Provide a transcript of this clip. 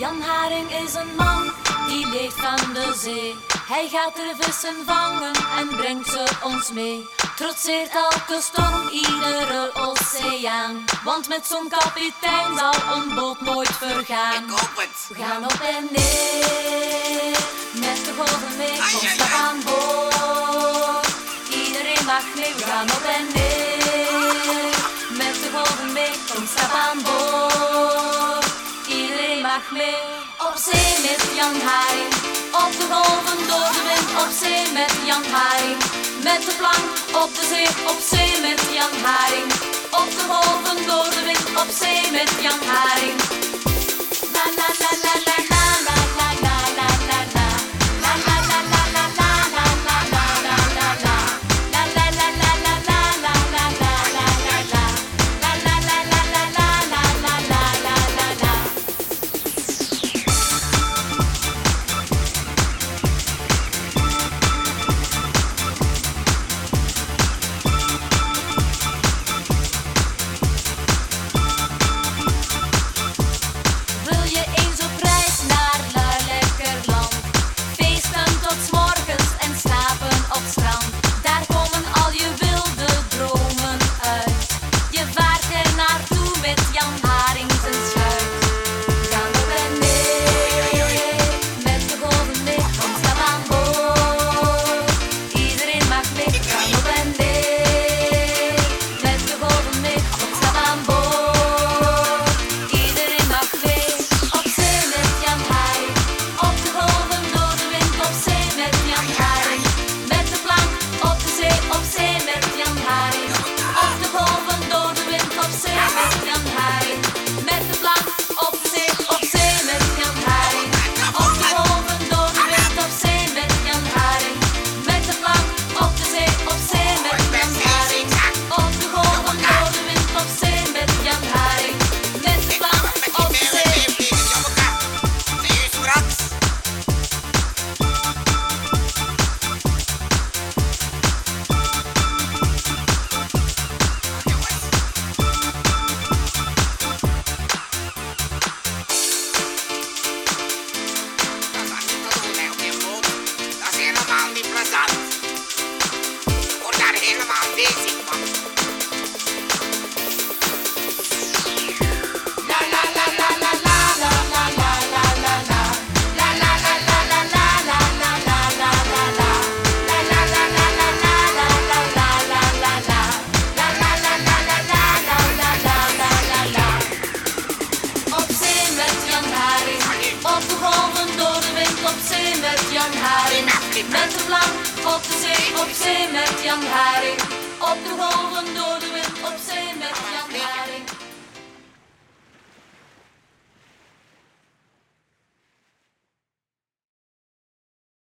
Jan Haring is een man die leeft aan de zee. Hij gaat er vissen vangen en brengt ze ons mee. Trotseert elke storm, iedere oceaan. Want met zo'n kapitein zal een boot nooit vergaan. Ik hoop het. We gaan op en neer. mee. Op zee met Jan Haring, op de golven door de wind. Op zee met Jan Haring, met de plank op de zee. Op zee met Jan Haring, op de golven door de wind. Op zee met Jan Haring. op zee met Jan Haring. Met een vlam. op de zee, op zee met Jan Haring. Op de golven door de wind.